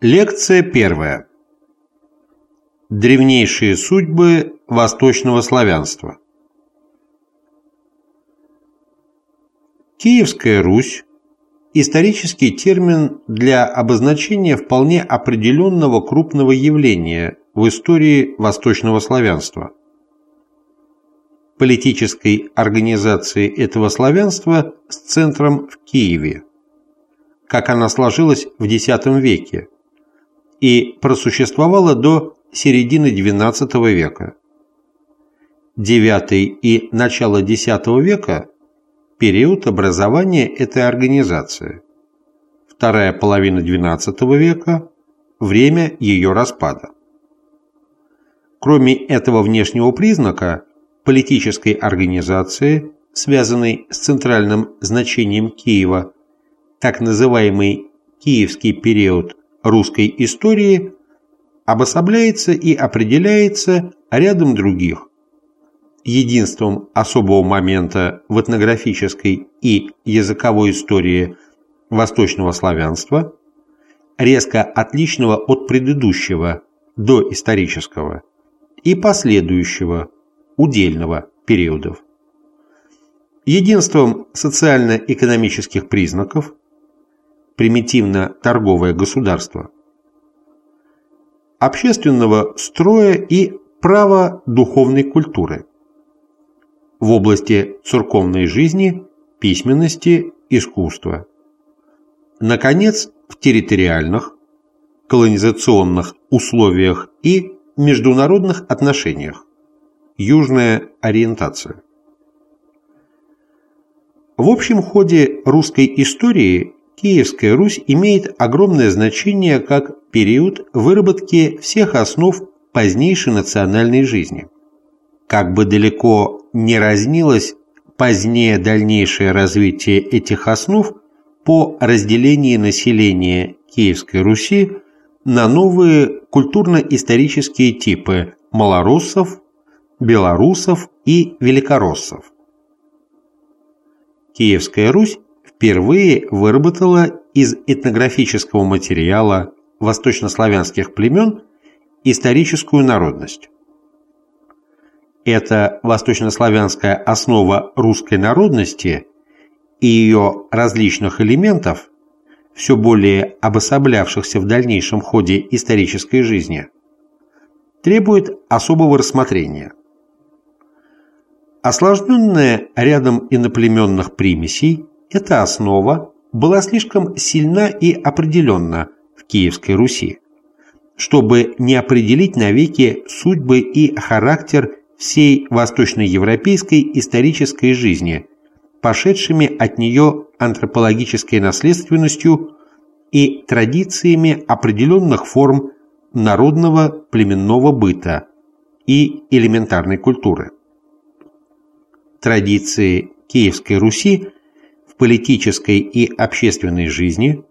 Лекция первая. Древнейшие судьбы восточного славянства. Киевская Русь – исторический термин для обозначения вполне определенного крупного явления в истории восточного славянства. Политической организации этого славянства с центром в Киеве, как она сложилась в X веке, и просуществовала до середины XII века. IX и начало X века – период образования этой организации. Вторая половина XII века – время ее распада. Кроме этого внешнего признака, политической организации, связанной с центральным значением Киева, так называемый Киевский период русской истории обособляется и определяется рядом других. Единством особого момента в этнографической и языковой истории восточного славянства, резко отличного от предыдущего, доисторического, и последующего, удельного периодов. Единством социально-экономических признаков, примитивно-торговое государство, общественного строя и права духовной культуры в области церковной жизни, письменности, искусства. Наконец, в территориальных, колонизационных условиях и международных отношениях. Южная ориентация. В общем ходе русской истории Киевская Русь имеет огромное значение как период выработки всех основ позднейшей национальной жизни. Как бы далеко не разнилось позднее дальнейшее развитие этих основ по разделении населения Киевской Руси на новые культурно-исторические типы малороссов, белорусов и великороссов. Киевская Русь впервые выработала из этнографического материала восточнославянских племен историческую народность. Эта восточнославянская основа русской народности и ее различных элементов, все более обособлявшихся в дальнейшем ходе исторической жизни, требует особого рассмотрения. Осложненная рядом иноплеменных примесей – эта основа была слишком сильна и определенна в Киевской Руси, чтобы не определить навеки судьбы и характер всей восточноевропейской исторической жизни, пошедшими от нее антропологической наследственностью и традициями определенных форм народного племенного быта и элементарной культуры. Традиции Киевской Руси политической и общественной жизни,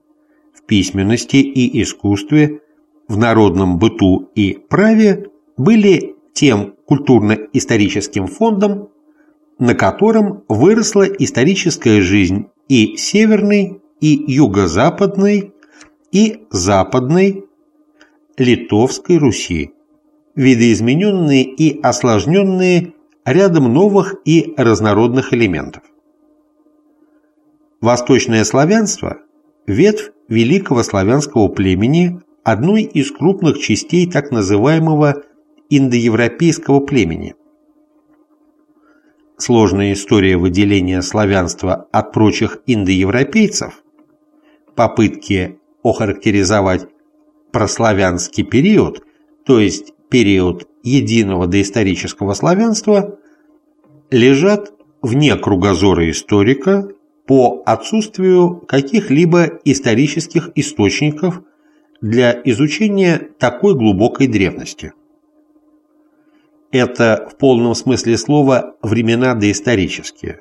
в письменности и искусстве, в народном быту и праве были тем культурно-историческим фондом, на котором выросла историческая жизнь и северной, и юго-западной, и западной Литовской Руси, видоизмененные и осложненные рядом новых и разнородных элементов. Восточное славянство – ветвь великого славянского племени, одной из крупных частей так называемого индоевропейского племени. Сложная история выделения славянства от прочих индоевропейцев, попытки охарактеризовать прославянский период, то есть период единого доисторического славянства, лежат вне кругозора историка по отсутствию каких-либо исторических источников для изучения такой глубокой древности. Это в полном смысле слова времена доисторические.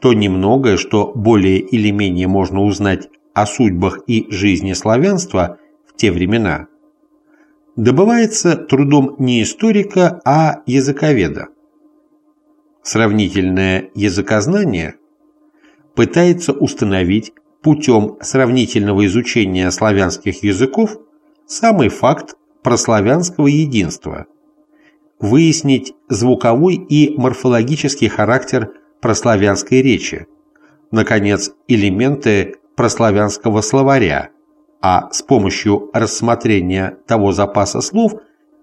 То немногое, что более или менее можно узнать о судьбах и жизни славянства в те времена, добывается трудом не историка, а языковеда. Сравнительное языкознание – пытается установить путем сравнительного изучения славянских языков самый факт прославянского единства, выяснить звуковой и морфологический характер прославянской речи, наконец, элементы прославянского словаря, а с помощью рассмотрения того запаса слов,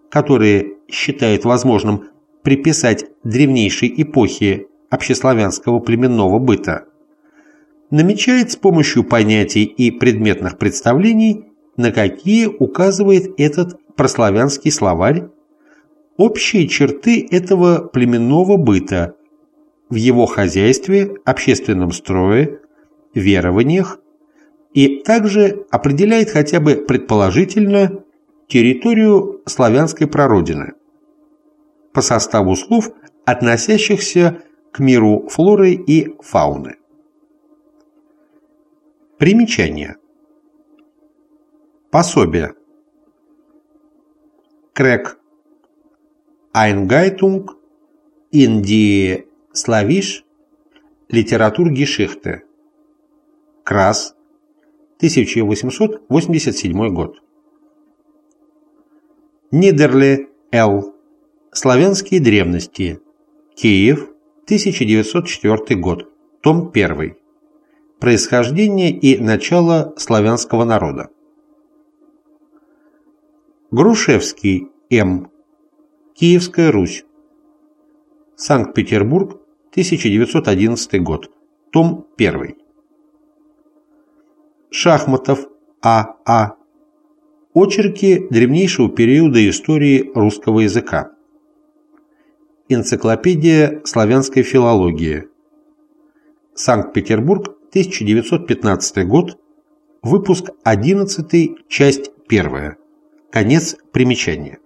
которые считает возможным приписать древнейшей эпохе общеславянского племенного быта, намечает с помощью понятий и предметных представлений, на какие указывает этот прославянский словарь, общие черты этого племенного быта в его хозяйстве, общественном строе, верованиях и также определяет хотя бы предположительно территорию славянской прародины по составу слов, относящихся к миру флоры и фауны. Примечание. Пособие. Крэк. Einleitung in die Slavisch Literaturgeschichte. Крас. 1887 год. Нидерле Л. Славянские древности. Киев. 1904 год. Том 1. Происхождение и начало славянского народа. Грушевский М. Киевская Русь. Санкт-Петербург, 1911 год. Том 1. Шахматов А.А. А. Очерки древнейшего периода истории русского языка. Энциклопедия славянской филологии. Санкт-Петербург, 1915 год, выпуск 11, часть 1. Конец примечания.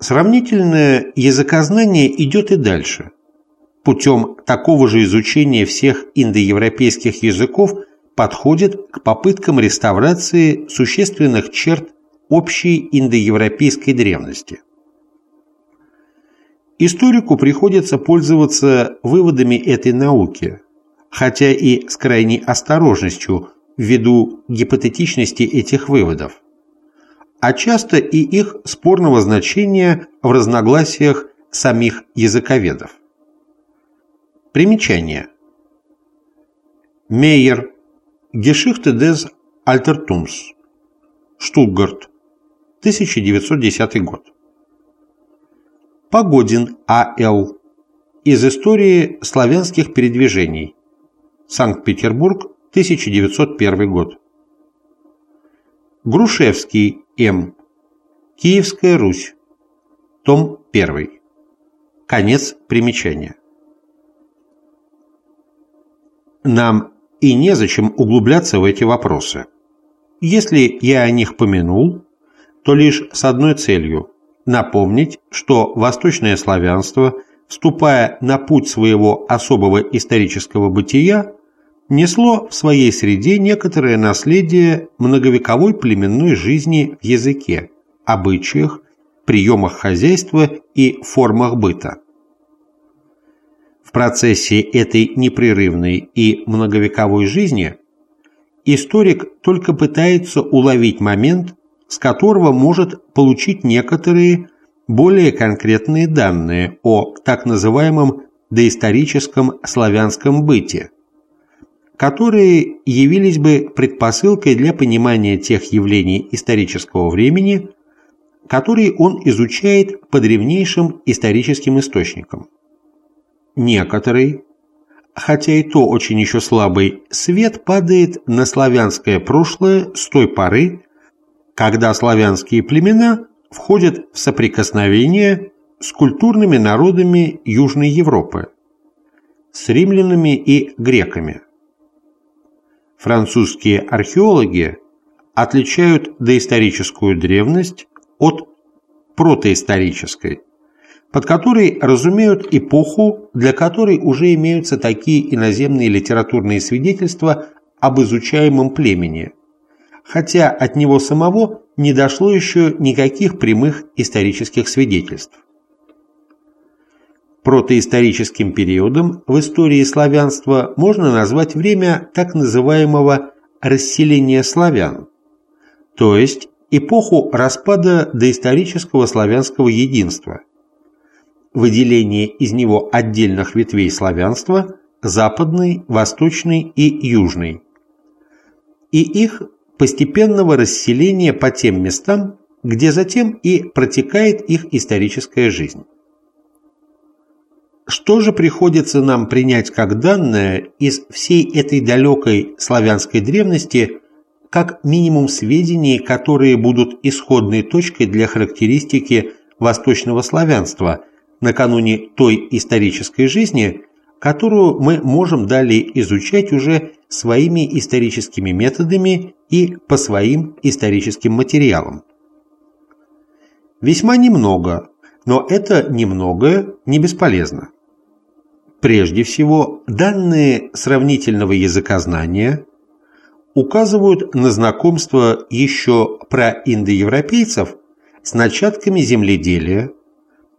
Сравнительное языкознание идет и дальше. Путем такого же изучения всех индоевропейских языков подходит к попыткам реставрации существенных черт общей индоевропейской древности. Историку приходится пользоваться выводами этой науки, хотя и с крайней осторожностью ввиду гипотетичности этих выводов, а часто и их спорного значения в разногласиях самих языковедов. Примечание. Мейер. Geschichte des Altertums. Штутгарт. 1910 год. Погодин А.Л. Из истории славянских передвижений. Санкт-Петербург, 1901 год. Грушевский М. Киевская Русь. Том 1. Конец примечания. Нам и незачем углубляться в эти вопросы. Если я о них помянул, то лишь с одной целью – напомнить, что восточное славянство, вступая на путь своего особого исторического бытия, несло в своей среде некоторое наследие многовековой племенной жизни в языке, обычаях, приемах хозяйства и формах быта. В процессе этой непрерывной и многовековой жизни историк только пытается уловить момент, с которого может получить некоторые более конкретные данные о так называемом доисторическом славянском быте, которые явились бы предпосылкой для понимания тех явлений исторического времени, которые он изучает по древнейшим историческим источникам. Некоторый, хотя и то очень еще слабый, свет падает на славянское прошлое с той поры, когда славянские племена входят в соприкосновение с культурными народами Южной Европы, с римлянами и греками. Французские археологи отличают доисторическую древность от протоисторической, под которой разумеют эпоху, для которой уже имеются такие иноземные литературные свидетельства об изучаемом племени – хотя от него самого не дошло еще никаких прямых исторических свидетельств. Протоисторическим периодом в истории славянства можно назвать время так называемого «расселения славян», то есть эпоху распада доисторического славянского единства, выделение из него отдельных ветвей славянства – западной, восточной и южной, и их постепенного расселения по тем местам, где затем и протекает их историческая жизнь. Что же приходится нам принять как данное из всей этой далекой славянской древности, как минимум сведений, которые будут исходной точкой для характеристики восточного славянства накануне той исторической жизни, которую мы можем далее изучать уже своими историческими методами и по своим историческим материалам. Весьма немного, но это немногое не бесполезно. Прежде всего, данные сравнительного языкознания указывают на знакомство еще про индоевропейцев с начатками земледелия,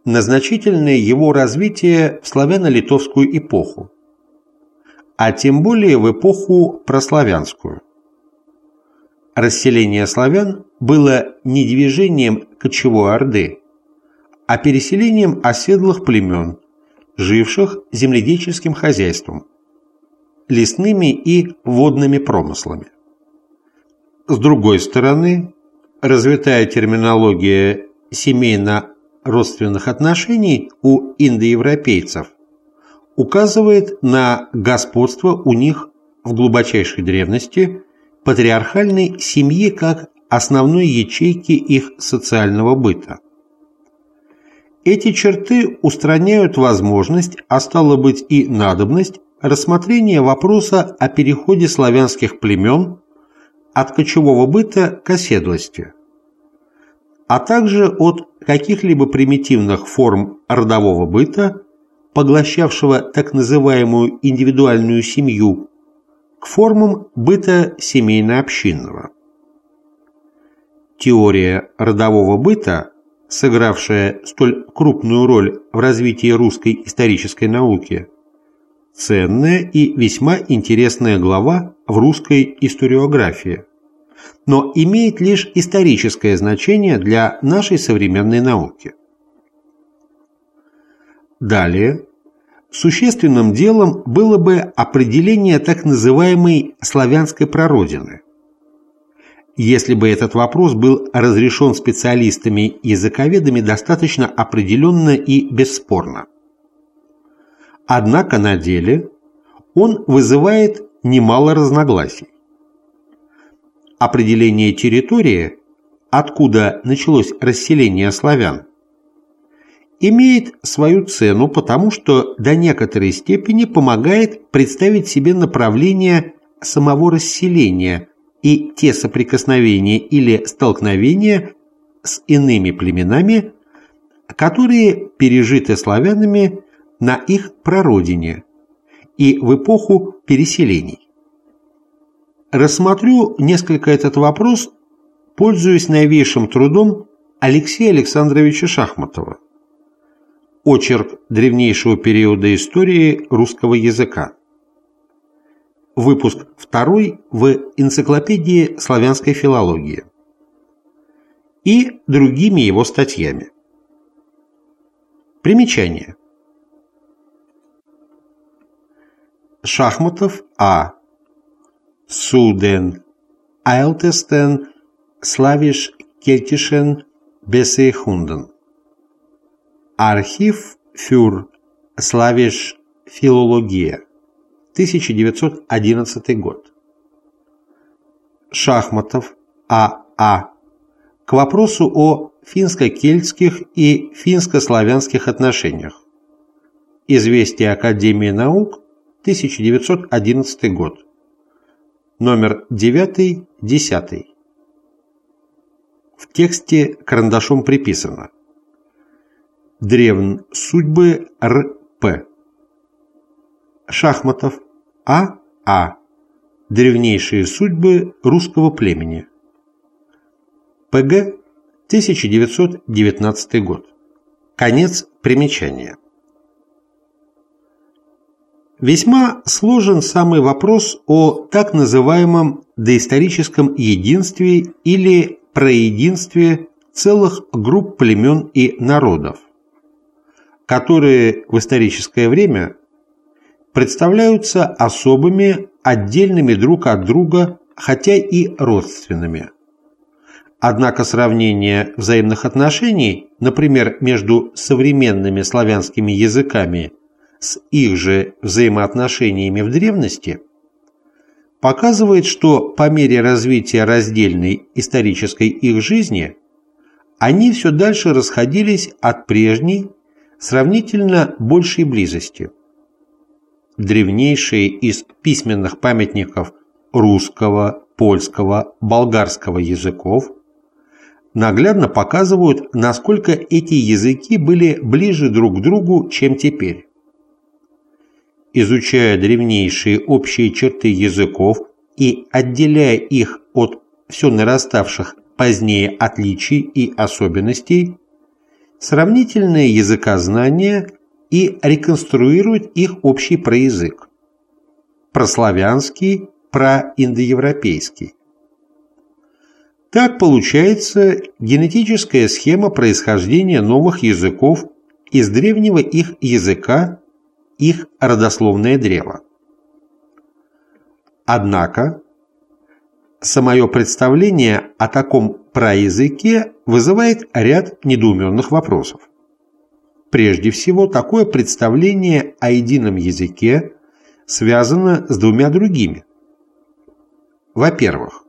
на значительное его развитие в славяно-литовскую эпоху, а тем более в эпоху прославянскую. Расселение славян было не движением кочевой орды, а переселением оседлых племен, живших земледельческим хозяйством, лесными и водными промыслами. С другой стороны, развитая терминология семейно-родственных отношений у индоевропейцев указывает на господство у них в глубочайшей древности патриархальной семьи как основной ячейки их социального быта. Эти черты устраняют возможность, а стало быть и надобность, рассмотрения вопроса о переходе славянских племен от кочевого быта к оседлости, а также от каких-либо примитивных форм родового быта, поглощавшего так называемую индивидуальную семью, к формам быта семейно-общинного. Теория родового быта, сыгравшая столь крупную роль в развитии русской исторической науки, ценная и весьма интересная глава в русской историографии, но имеет лишь историческое значение для нашей современной науки. Далее, существенным делом было бы определение так называемой славянской прародины. Если бы этот вопрос был разрешен специалистами-языковедами достаточно определенно и бесспорно. Однако на деле он вызывает немало разногласий. Определение территории, откуда началось расселение славян, имеет свою цену, потому что до некоторой степени помогает представить себе направление самого расселения и те соприкосновения или столкновения с иными племенами, которые пережиты славянами на их прародине и в эпоху переселений. Рассмотрю несколько этот вопрос, пользуясь новейшим трудом Алексея Александровича Шахматова Очерк древнейшего периода истории русского языка. Выпуск 2 в Энциклопедии славянской филологии. И другими его статьями. Примечание. Шахматов А. Суден. Айлтестен. Славиш Кельтишен. Бесейхунден. Архив фюр Славиш Филология. 1911 год. Шахматов А.А. А. К вопросу о финско-кельтских и финско-славянских отношениях. Известие Академии наук, 1911 год. Номер 9-10. В тексте карандашом приписано Древн судьбы Р.П. Шахматов А.А. А. Древнейшие судьбы русского племени. ПГ 1919 год. Конец примечания. Весьма сложен самый вопрос о так называемом доисторическом единстве или проединстве целых групп племен и народов, которые в историческое время представляются особыми, отдельными друг от друга, хотя и родственными. Однако сравнение взаимных отношений, например, между современными славянскими языками с их же взаимоотношениями в древности, показывает, что по мере развития раздельной исторической их жизни они все дальше расходились от прежней, сравнительно большей близости. Древнейшие из письменных памятников русского, польского, болгарского языков наглядно показывают, насколько эти языки были ближе друг к другу, чем теперь. Изучая древнейшие общие черты языков и отделяя их от все нараставших позднее отличий и особенностей, сравнительное языкознание и реконструирует их общий проязык. Прославянский, проиндоевропейский. Так получается генетическая схема происхождения новых языков из древнего их языка, их родословное древо. Однако, самое представление о таком проязыке вызывает ряд недоуменных вопросов. Прежде всего, такое представление о едином языке связано с двумя другими. Во-первых,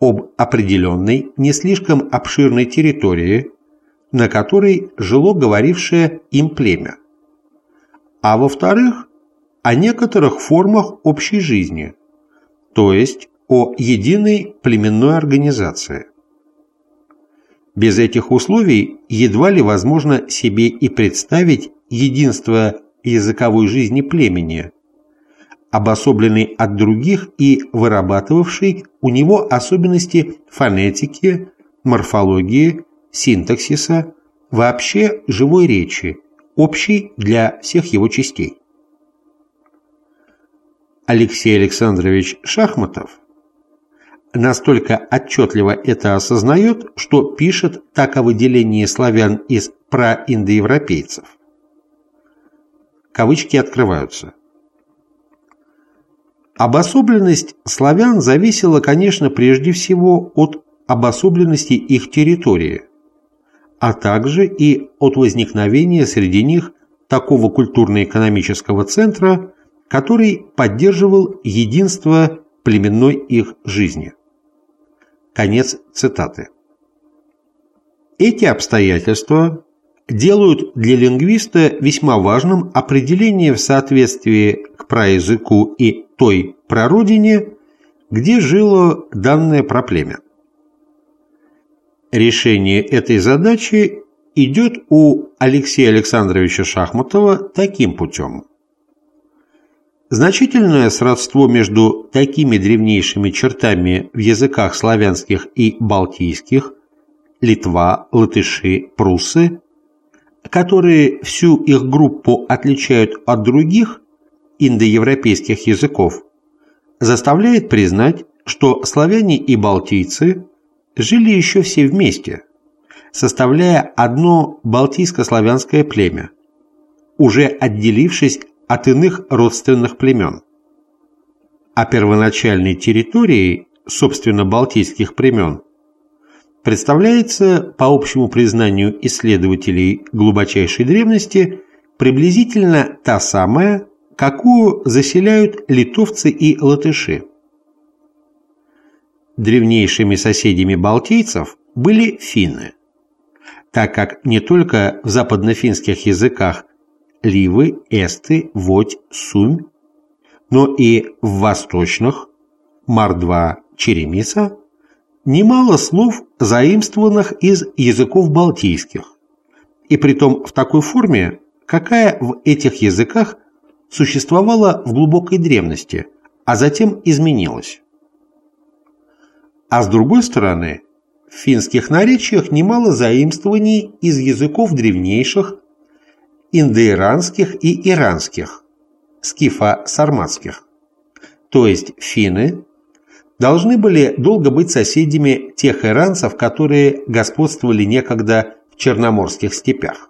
об определенной, не слишком обширной территории, на которой жило говорившее им племя. А во-вторых, о некоторых формах общей жизни, то есть о единой племенной организации. Без этих условий едва ли возможно себе и представить единство языковой жизни племени, обособленный от других и вырабатывавший у него особенности фонетики, морфологии, синтаксиса, вообще живой речи, общей для всех его частей. Алексей Александрович Шахматов настолько отчетливо это осознает, что пишет так о выделении славян из проиндоевропейцев. Кавычки открываются. Обособленность славян зависела, конечно, прежде всего от обособленности их территории, а также и от возникновения среди них такого культурно-экономического центра, который поддерживал единство племенной их жизни. Конец цитаты. Эти обстоятельства делают для лингвиста весьма важным определение в соответствии к праязыку и той прародине, где жило данное проплемя. Решение этой задачи идет у Алексея Александровича Шахматова таким путем. Значительное сродство между такими древнейшими чертами в языках славянских и балтийских Литва, латыши, пруссы, которые всю их группу отличают от других индоевропейских языков, заставляет признать, что славяне и балтийцы жили еще все вместе, составляя одно балтийско-славянское племя, уже отделившись от иных родственных племен. А первоначальной территорией, собственно, балтийских племен, представляется, по общему признанию исследователей глубочайшей древности, приблизительно та самая, какую заселяют литовцы и латыши. Древнейшими соседями балтийцев были финны, так как не только в западнофинских языках ливы, эсты, водь, сумь, но и в восточных, мордва, черемиса, немало слов, заимствованных из языков балтийских, и притом в такой форме, какая в этих языках существовала в глубокой древности, а затем изменилась. А с другой стороны, в финских наречиях немало заимствований из языков древнейших индоиранских и иранских, скифо-сарматских, то есть финны, должны были долго быть соседями тех иранцев, которые господствовали некогда в черноморских степях.